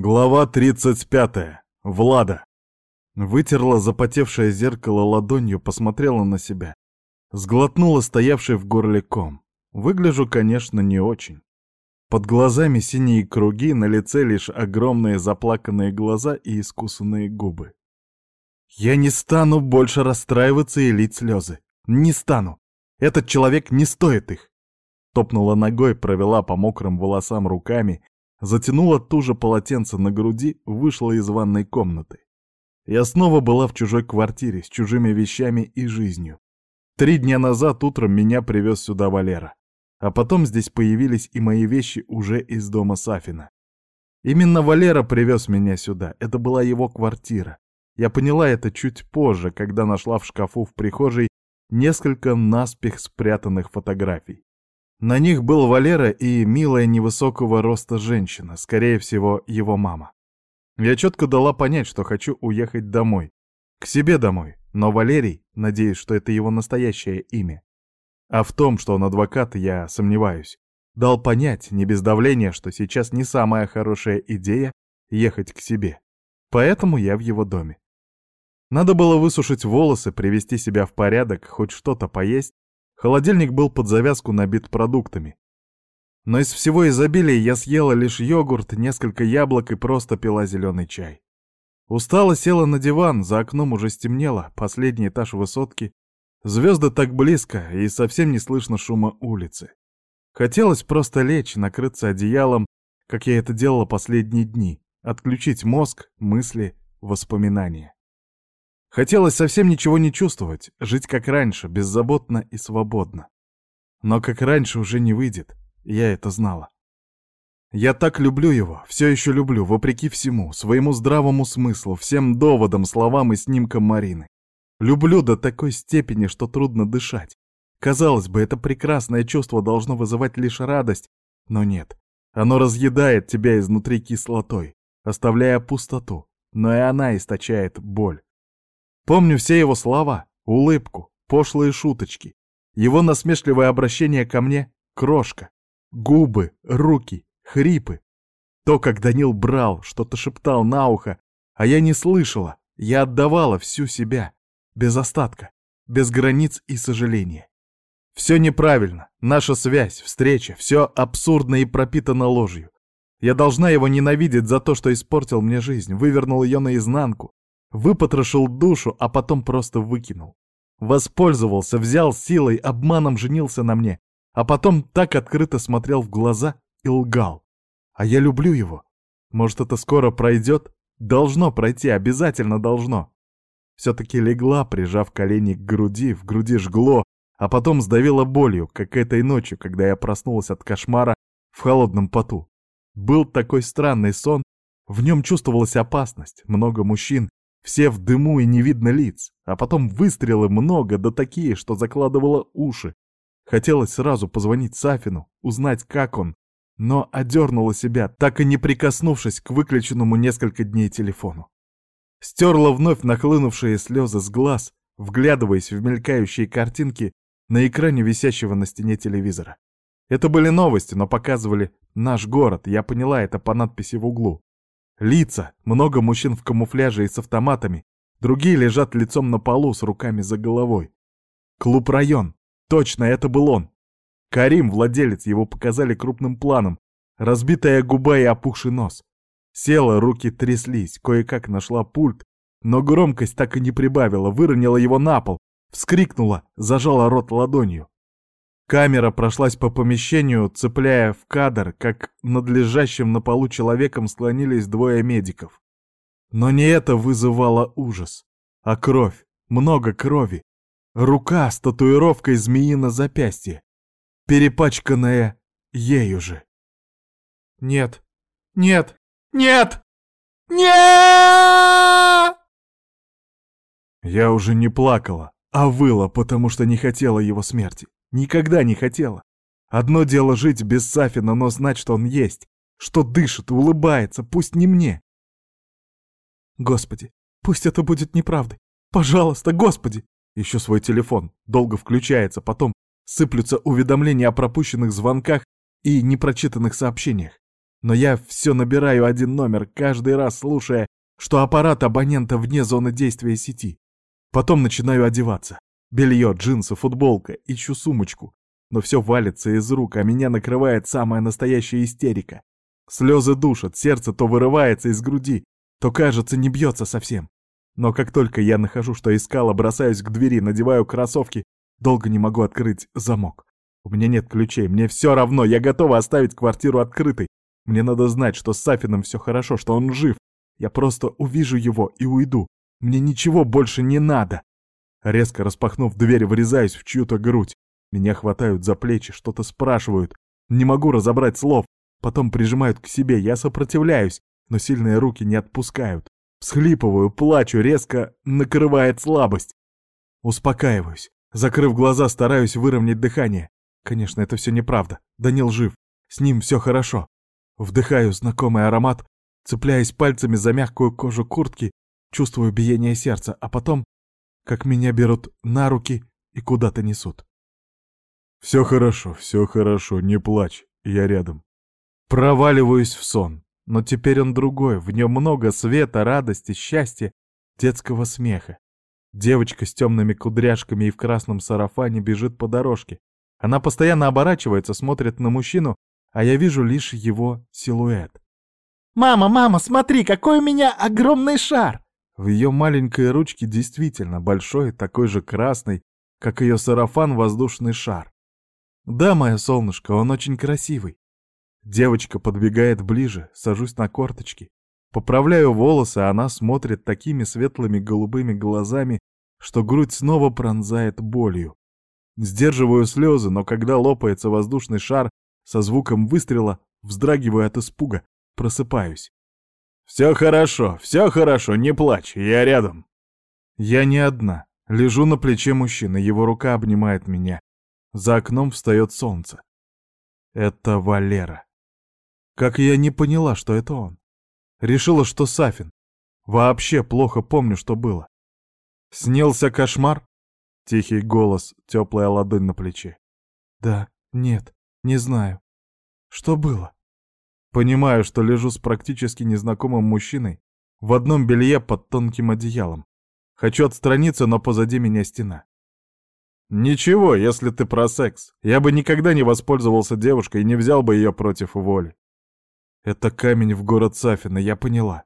Глава 35. Влада. Вытерла запотевшее зеркало ладонью, посмотрела на себя. Сглотнула стоявший в горле ком. Выгляжу, конечно, не очень. Под глазами синие круги, на лице лишь огромные заплаканные глаза и искусанные губы. Я не стану больше расстраиваться и лить слезы. Не стану. Этот человек не стоит их. Топнула ногой, провела по мокрым волосам руками, затянула туже полотенце на груди, вышла из ванной комнаты. Я снова была в чужой квартире, с чужими вещами и жизнью. Три дня назад утром меня привез сюда Валера. А потом здесь появились и мои вещи уже из дома Сафина. Именно Валера привез меня сюда, это была его квартира. Я поняла это чуть позже, когда нашла в шкафу в прихожей несколько наспех спрятанных фотографий. На них был Валера и милая невысокого роста женщина, скорее всего, его мама. Я четко дала понять, что хочу уехать домой. К себе домой. Но Валерий, надеюсь, что это его настоящее имя. А в том, что он адвокат, я сомневаюсь. Дал понять, не без давления, что сейчас не самая хорошая идея ехать к себе. Поэтому я в его доме. Надо было высушить волосы, привести себя в порядок, хоть что-то поесть, Холодильник был под завязку набит продуктами. Но из всего изобилия я съела лишь йогурт, несколько яблок и просто пила зеленый чай. Устала села на диван, за окном уже стемнело, последний этаж высотки. Звезды так близко, и совсем не слышно шума улицы. Хотелось просто лечь, накрыться одеялом, как я это делала последние дни, отключить мозг, мысли, воспоминания. Хотелось совсем ничего не чувствовать, жить как раньше, беззаботно и свободно. Но как раньше уже не выйдет, я это знала. Я так люблю его, все еще люблю, вопреки всему, своему здравому смыслу, всем доводам, словам и снимкам Марины. Люблю до такой степени, что трудно дышать. Казалось бы, это прекрасное чувство должно вызывать лишь радость, но нет. Оно разъедает тебя изнутри кислотой, оставляя пустоту, но и она источает боль. Помню все его слова, улыбку, пошлые шуточки, его насмешливое обращение ко мне — крошка, губы, руки, хрипы. То, как Данил брал, что-то шептал на ухо, а я не слышала, я отдавала всю себя, без остатка, без границ и сожаления. Все неправильно, наша связь, встреча, все абсурдно и пропитано ложью. Я должна его ненавидеть за то, что испортил мне жизнь, вывернул ее наизнанку, Выпотрошил душу, а потом просто выкинул. Воспользовался, взял силой, обманом женился на мне, а потом так открыто смотрел в глаза и лгал. А я люблю его. Может, это скоро пройдет? Должно пройти, обязательно должно. Все-таки легла, прижав колени к груди, в груди жгло, а потом сдавила болью, как этой ночью, когда я проснулась от кошмара в холодном поту. Был такой странный сон, в нем чувствовалась опасность, много мужчин, все в дыму и не видно лиц, а потом выстрелы много, да такие, что закладывало уши. Хотелось сразу позвонить Сафину, узнать, как он, но одернула себя, так и не прикоснувшись к выключенному несколько дней телефону. Стерла вновь нахлынувшие слезы с глаз, вглядываясь в мелькающие картинки на экране висящего на стене телевизора. Это были новости, но показывали наш город, я поняла это по надписи в углу. Лица, много мужчин в камуфляже и с автоматами, другие лежат лицом на полу с руками за головой. Клуб-район. Точно, это был он. Карим, владелец, его показали крупным планом. Разбитая губа и опухший нос. Села, руки тряслись, кое-как нашла пульт, но громкость так и не прибавила, выронила его на пол, вскрикнула, зажала рот ладонью. Камера прошлась по помещению, цепляя в кадр, как над лежащим на полу человеком склонились двое медиков. Но не это вызывало ужас, а кровь, много крови. Рука с татуировкой змеи на запястье, перепачканная ею же. Нет, нет, нет, нет! Я уже не плакала, а выла, потому что не хотела его смерти. Никогда не хотела. Одно дело жить без Сафина, но знать, что он есть, что дышит, улыбается, пусть не мне. Господи, пусть это будет неправдой. Пожалуйста, Господи! Еще свой телефон. Долго включается, потом сыплются уведомления о пропущенных звонках и непрочитанных сообщениях. Но я все набираю один номер, каждый раз слушая, что аппарат абонента вне зоны действия сети. Потом начинаю одеваться. Белье, джинсы, футболка, ищу сумочку. Но все валится из рук, а меня накрывает самая настоящая истерика. Слезы душат, сердце то вырывается из груди, то, кажется, не бьется совсем. Но как только я нахожу, что искала, бросаюсь к двери, надеваю кроссовки, долго не могу открыть замок. У меня нет ключей, мне все равно, я готова оставить квартиру открытой. Мне надо знать, что с Сафиным все хорошо, что он жив. Я просто увижу его и уйду. Мне ничего больше не надо. Резко распахнув дверь, врезаюсь в чью-то грудь. Меня хватают за плечи, что-то спрашивают. Не могу разобрать слов. Потом прижимают к себе, я сопротивляюсь, но сильные руки не отпускают. Всхлипываю, плачу, резко накрывает слабость. Успокаиваюсь. Закрыв глаза, стараюсь выровнять дыхание. Конечно, это все неправда. Данил жив. С ним все хорошо. Вдыхаю знакомый аромат, цепляясь пальцами за мягкую кожу куртки, чувствую биение сердца, а потом, как меня берут на руки и куда-то несут. Все хорошо, все хорошо, не плачь, я рядом. Проваливаюсь в сон, но теперь он другой, в нем много света, радости, счастья, детского смеха. Девочка с темными кудряшками и в красном сарафане бежит по дорожке. Она постоянно оборачивается, смотрит на мужчину, а я вижу лишь его силуэт. «Мама, мама, смотри, какой у меня огромный шар!» В ее маленькой ручке действительно большой, такой же красный, как ее сарафан, воздушный шар. Да, мое солнышко, он очень красивый. Девочка подбегает ближе, сажусь на корточки. Поправляю волосы, она смотрит такими светлыми голубыми глазами, что грудь снова пронзает болью. Сдерживаю слезы, но когда лопается воздушный шар со звуком выстрела, вздрагиваю от испуга, просыпаюсь. «Все хорошо, все хорошо, не плачь, я рядом». Я не одна. Лежу на плече мужчины, его рука обнимает меня. За окном встает солнце. Это Валера. Как я не поняла, что это он. Решила, что Сафин. Вообще плохо помню, что было. Снился кошмар? Тихий голос, теплая ладонь на плече. Да, нет, не знаю. Что было? Понимаю, что лежу с практически незнакомым мужчиной в одном белье под тонким одеялом. Хочу отстраниться, но позади меня стена. Ничего, если ты про секс. Я бы никогда не воспользовался девушкой и не взял бы ее против воли. Это камень в город Сафина, я поняла.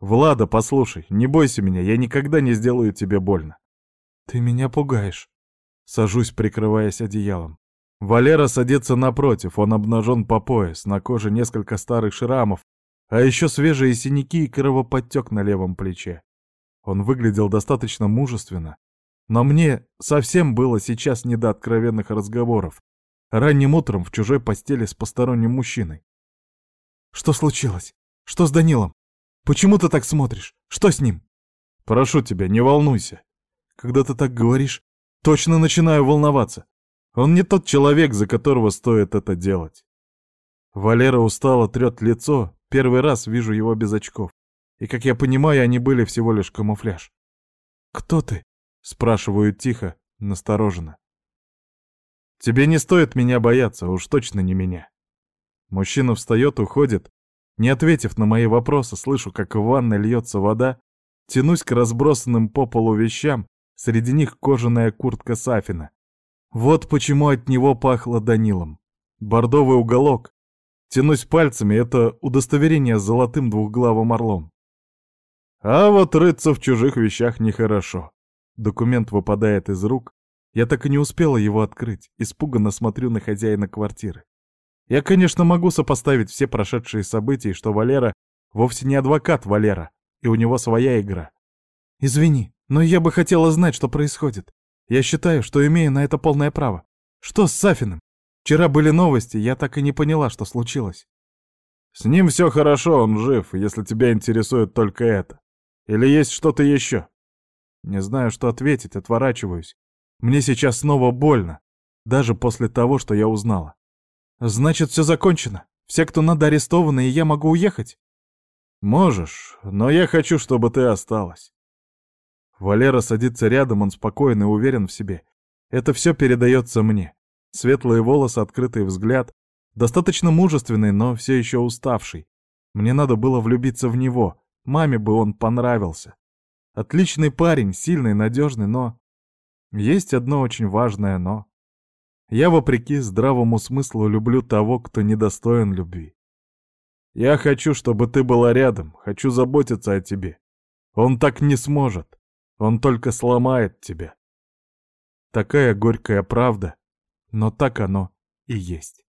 Влада, послушай, не бойся меня, я никогда не сделаю тебе больно. Ты меня пугаешь. Сажусь, прикрываясь одеялом. Валера садится напротив, он обнажен по пояс, на коже несколько старых шрамов, а еще свежие синяки и кровоподтек на левом плече. Он выглядел достаточно мужественно, но мне совсем было сейчас не до откровенных разговоров. Ранним утром в чужой постели с посторонним мужчиной. «Что случилось? Что с Данилом? Почему ты так смотришь? Что с ним?» «Прошу тебя, не волнуйся. Когда ты так говоришь, точно начинаю волноваться. Он не тот человек, за которого стоит это делать. Валера устало трет лицо, первый раз вижу его без очков. И, как я понимаю, они были всего лишь камуфляж. «Кто ты?» — спрашиваю тихо, настороженно. «Тебе не стоит меня бояться, уж точно не меня». Мужчина встает, уходит. Не ответив на мои вопросы, слышу, как в ванной льется вода, тянусь к разбросанным по полу вещам, Среди них кожаная куртка Сафина. Вот почему от него пахло Данилом. Бордовый уголок. Тянусь пальцами, это удостоверение с золотым двухглавым орлом. А вот рыться в чужих вещах нехорошо. Документ выпадает из рук. Я так и не успела его открыть, испуганно смотрю на хозяина квартиры. Я, конечно, могу сопоставить все прошедшие события, что Валера вовсе не адвокат Валера, и у него своя игра. Извини, но я бы хотела знать, что происходит. Я считаю, что имею на это полное право. Что с Сафиным? Вчера были новости, я так и не поняла, что случилось. С ним все хорошо, он жив, если тебя интересует только это. Или есть что-то еще? Не знаю, что ответить, отворачиваюсь. Мне сейчас снова больно, даже после того, что я узнала. Значит, все закончено. Все, кто надо, арестованы, и я могу уехать? Можешь, но я хочу, чтобы ты осталась. Валера садится рядом, он спокойный, уверен в себе. Это все передается мне. Светлые волосы, открытый взгляд, Достаточно мужественный, но все еще уставший. Мне надо было влюбиться в него. Маме бы он понравился. Отличный парень, сильный, надежный, но... Есть одно очень важное «но». Я, вопреки здравому смыслу, люблю того, кто недостоин любви. Я хочу, чтобы ты была рядом, хочу заботиться о тебе. Он так не сможет. Он только сломает тебя. Такая горькая правда, но так оно и есть.